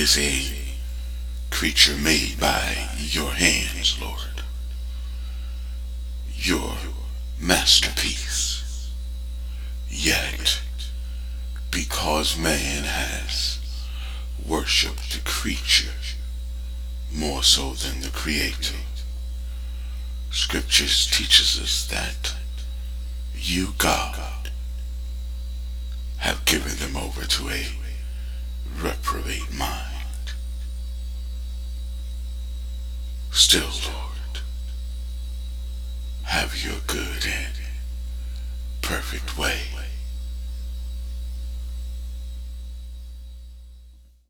is a creature made by your hands, Lord. Your masterpiece. Yet, because man has worshiped the creature more so than the creator, scriptures teaches us that you, God, Still, Lord, have your good and perfect way